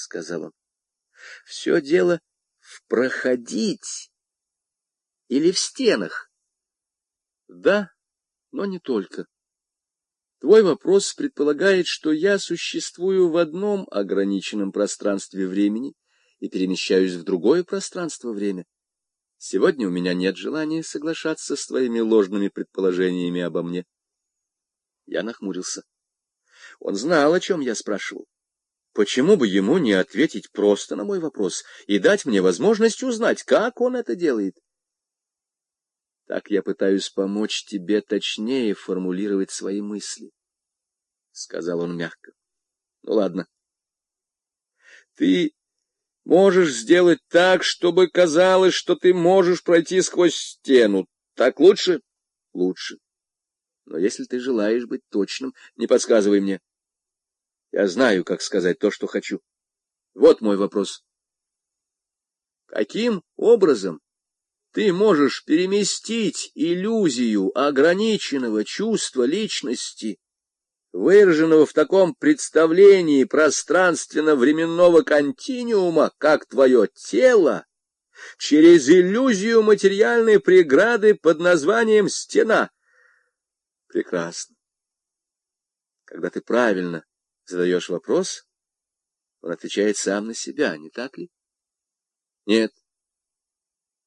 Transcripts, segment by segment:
сказал он. — Все дело в проходить или в стенах. — Да, но не только. Твой вопрос предполагает, что я существую в одном ограниченном пространстве времени и перемещаюсь в другое пространство-время. Сегодня у меня нет желания соглашаться с твоими ложными предположениями обо мне. Я нахмурился. Он знал, о чем я спрашивал. Почему бы ему не ответить просто на мой вопрос и дать мне возможность узнать, как он это делает? Так я пытаюсь помочь тебе точнее формулировать свои мысли, — сказал он мягко. — Ну, ладно. Ты можешь сделать так, чтобы казалось, что ты можешь пройти сквозь стену. Так лучше? Лучше. Но если ты желаешь быть точным, не подсказывай мне. Я знаю, как сказать то, что хочу. Вот мой вопрос. Каким образом ты можешь переместить иллюзию ограниченного чувства личности, выраженного в таком представлении пространственно-временного континуума, как твое тело, через иллюзию материальной преграды под названием «стена». Прекрасно. Когда ты правильно задаешь вопрос, он отвечает сам на себя, не так ли? Нет.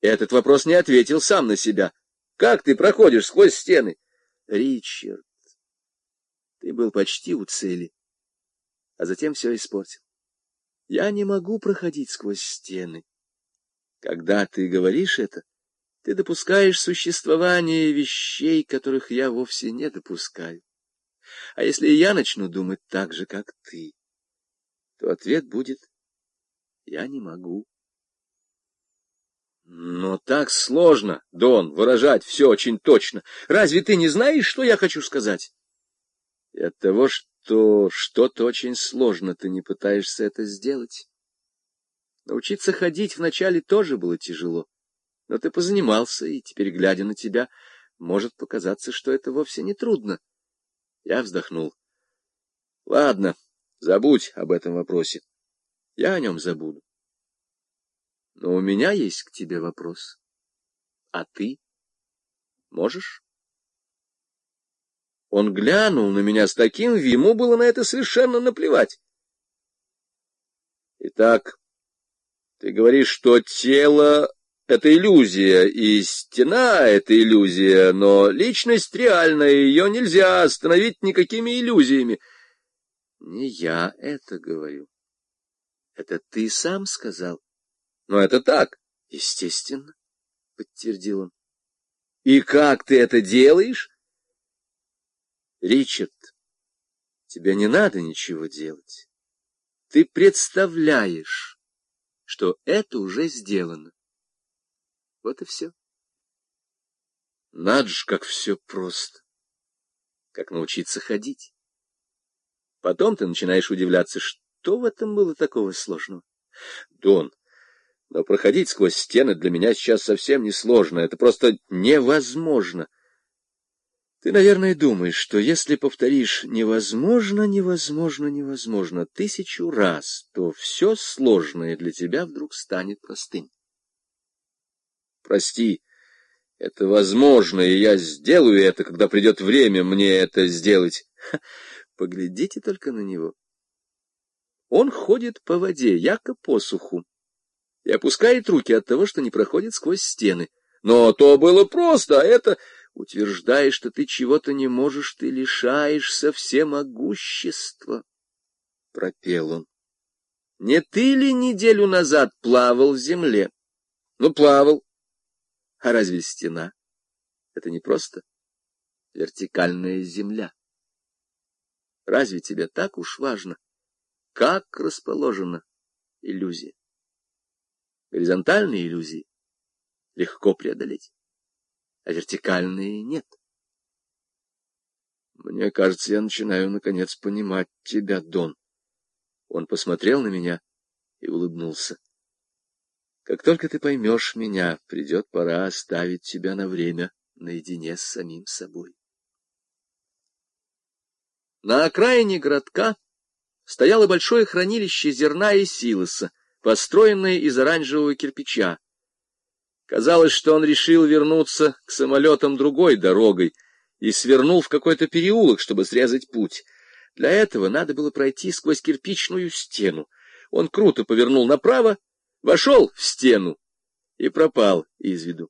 Этот вопрос не ответил сам на себя. Как ты проходишь сквозь стены? Ричард, ты был почти у цели, а затем все испортил. Я не могу проходить сквозь стены. Когда ты говоришь это, ты допускаешь существование вещей, которых я вовсе не допускаю. А если я начну думать так же, как ты, то ответ будет «я не могу». Но так сложно, Дон, выражать все очень точно. Разве ты не знаешь, что я хочу сказать? И от того, что что-то очень сложно, ты не пытаешься это сделать. Научиться ходить вначале тоже было тяжело, но ты позанимался, и теперь, глядя на тебя, может показаться, что это вовсе не трудно. Я вздохнул. Ладно, забудь об этом вопросе. Я о нем забуду. Но у меня есть к тебе вопрос. А ты можешь? Он глянул на меня с таким, ему было на это совершенно наплевать. Итак, ты говоришь, что тело — это иллюзия, и стена — это иллюзия, но личность реальная, ее нельзя остановить никакими иллюзиями. Не я это говорю. Это ты сам сказал. Но это так, естественно, — подтвердил он. И как ты это делаешь? Ричард, тебе не надо ничего делать. Ты представляешь, что это уже сделано. Вот и все. Надо же, как все просто. Как научиться ходить. Потом ты начинаешь удивляться, что в этом было такого сложного. Дон, но проходить сквозь стены для меня сейчас совсем не сложно. Это просто невозможно. Ты, наверное, думаешь, что если повторишь «невозможно, невозможно, невозможно» тысячу раз, то все сложное для тебя вдруг станет простым. Прости, это возможно, и я сделаю это, когда придет время мне это сделать. Ха, поглядите только на него. Он ходит по воде, яко по суху, и опускает руки от того, что не проходит сквозь стены. Но то было просто, а это... Утверждаешь, что ты чего-то не можешь, ты лишаешься всемогущества. Пропел он. Не ты ли неделю назад плавал в земле? Ну, плавал. А разве стена? Это не просто вертикальная земля. Разве тебе так уж важно, как расположена иллюзия? Горизонтальные иллюзии легко преодолеть, а вертикальные нет. Мне кажется, я начинаю, наконец, понимать тебя, Дон. Он посмотрел на меня и улыбнулся. Как только ты поймешь меня, придет пора оставить тебя на время наедине с самим собой. На окраине городка стояло большое хранилище зерна и силоса, построенное из оранжевого кирпича. Казалось, что он решил вернуться к самолетам другой дорогой и свернул в какой-то переулок, чтобы срезать путь. Для этого надо было пройти сквозь кирпичную стену. Он круто повернул направо, вошел в стену и пропал из виду.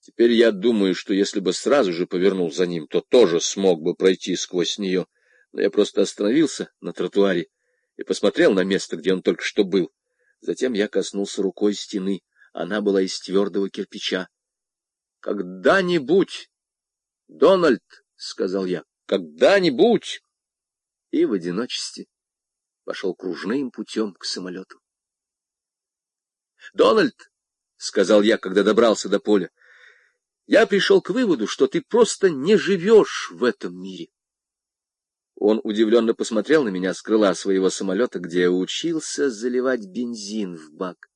Теперь я думаю, что если бы сразу же повернул за ним, то тоже смог бы пройти сквозь нее. Но я просто остановился на тротуаре и посмотрел на место, где он только что был. Затем я коснулся рукой стены. Она была из твердого кирпича. — Когда-нибудь, Дональд, — сказал я, — когда-нибудь. И в одиночестве пошел кружным путем к самолету. — Дональд, — сказал я, когда добрался до поля, — я пришел к выводу, что ты просто не живешь в этом мире. Он удивленно посмотрел на меня с крыла своего самолета, где учился заливать бензин в бак.